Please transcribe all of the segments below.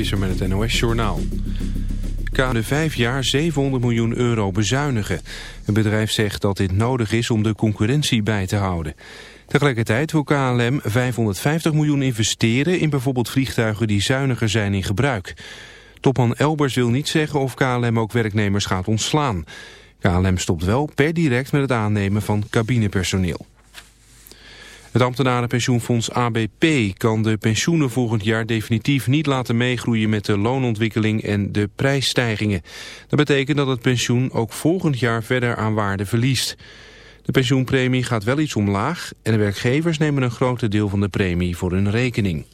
Visser met het NOS-journaal. Kan vijf jaar 700 miljoen euro bezuinigen. Het bedrijf zegt dat dit nodig is om de concurrentie bij te houden. Tegelijkertijd wil KLM 550 miljoen investeren in bijvoorbeeld vliegtuigen die zuiniger zijn in gebruik. Topman Elbers wil niet zeggen of KLM ook werknemers gaat ontslaan. KLM stopt wel per direct met het aannemen van cabinepersoneel. Het ambtenarenpensioenfonds ABP kan de pensioenen volgend jaar definitief niet laten meegroeien met de loonontwikkeling en de prijsstijgingen. Dat betekent dat het pensioen ook volgend jaar verder aan waarde verliest. De pensioenpremie gaat wel iets omlaag en de werkgevers nemen een groot deel van de premie voor hun rekening.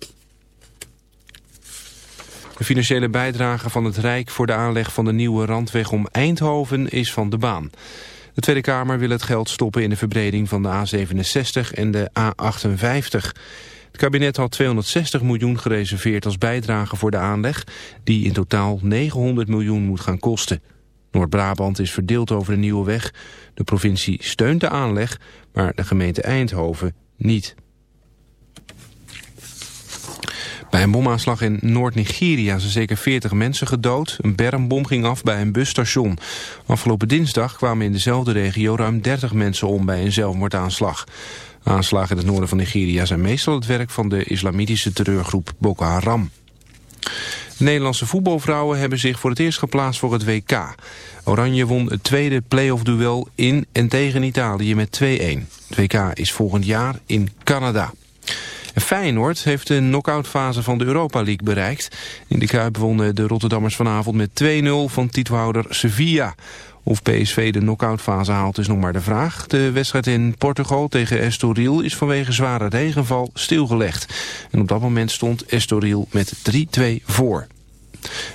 De financiële bijdrage van het Rijk voor de aanleg van de nieuwe randweg om Eindhoven is van de baan. De Tweede Kamer wil het geld stoppen in de verbreding van de A67 en de A58. Het kabinet had 260 miljoen gereserveerd als bijdrage voor de aanleg... die in totaal 900 miljoen moet gaan kosten. Noord-Brabant is verdeeld over de nieuwe weg. De provincie steunt de aanleg, maar de gemeente Eindhoven niet. Bij een bomaanslag in Noord-Nigeria zijn zeker 40 mensen gedood. Een bermbom ging af bij een busstation. Afgelopen dinsdag kwamen in dezelfde regio ruim 30 mensen om bij een zelfmoordaanslag. Aanslagen in het noorden van Nigeria zijn meestal het werk van de islamitische terreurgroep Boko Haram. De Nederlandse voetbalvrouwen hebben zich voor het eerst geplaatst voor het WK. Oranje won het tweede play-off duel in en tegen Italië met 2-1. Het WK is volgend jaar in Canada. Feyenoord heeft de knock-outfase van de Europa League bereikt. In de Kuip wonnen de Rotterdammers vanavond met 2-0 van titelhouder Sevilla. Of PSV de knock-outfase haalt is nog maar de vraag. De wedstrijd in Portugal tegen Estoril is vanwege zware regenval stilgelegd. En op dat moment stond Estoril met 3-2 voor.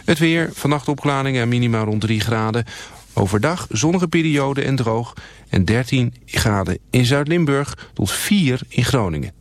Het weer, vannacht opklaringen en minima rond 3 graden. Overdag zonnige periode en droog. En 13 graden in Zuid-Limburg tot 4 in Groningen.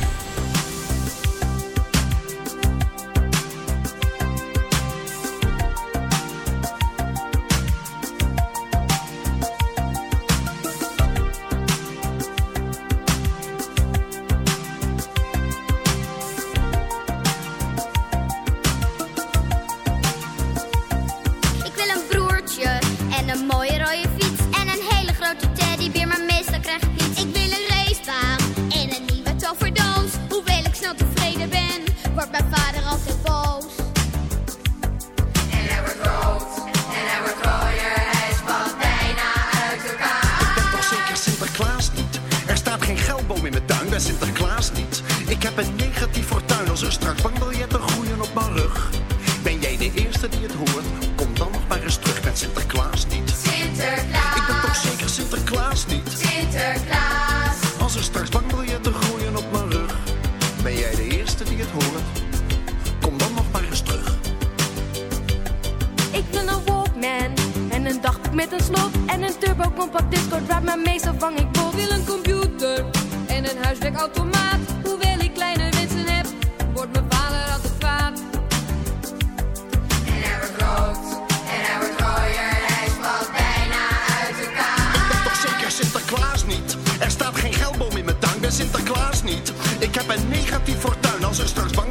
heb een negatief fortuin. Als er straks bang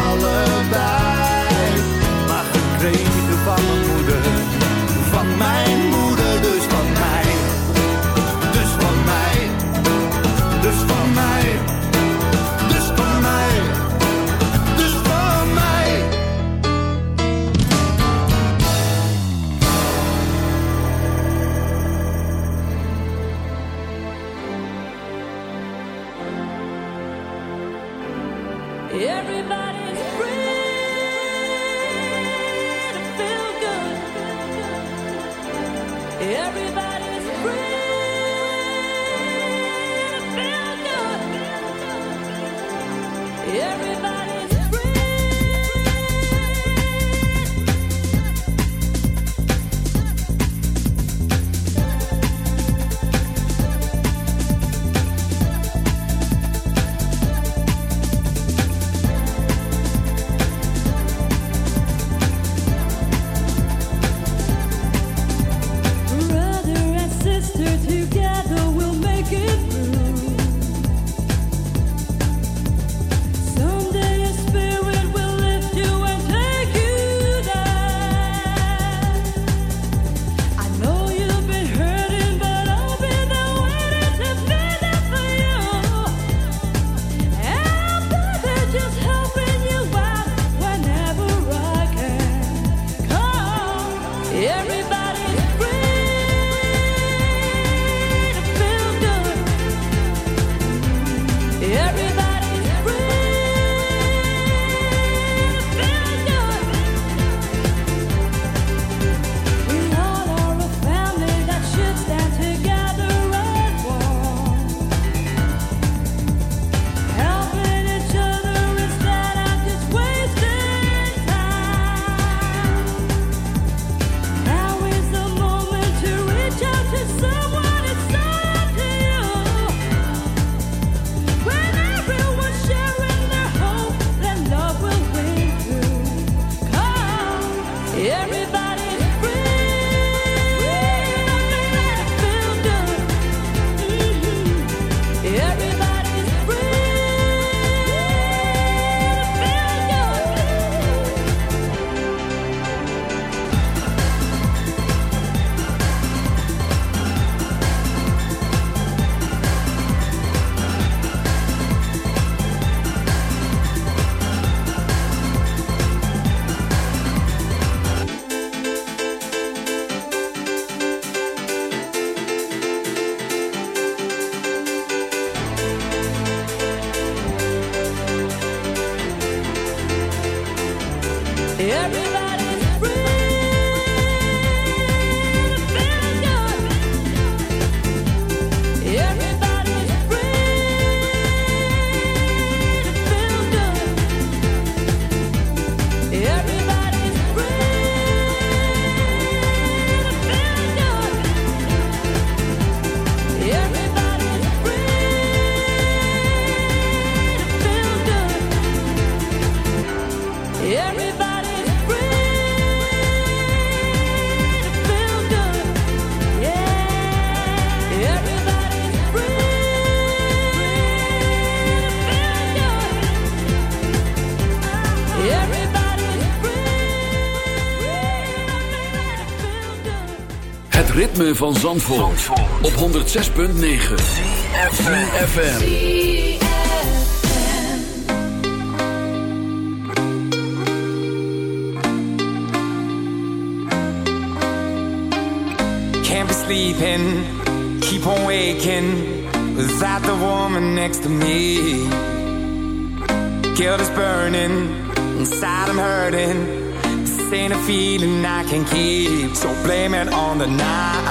van Zandvoort, op 106.9 CFFM Can't be sleeping, keep on waking. Without the woman next to me. Guilt is burning, inside I'm hurting. This ain't a feeling I can keep, so blame it on the night.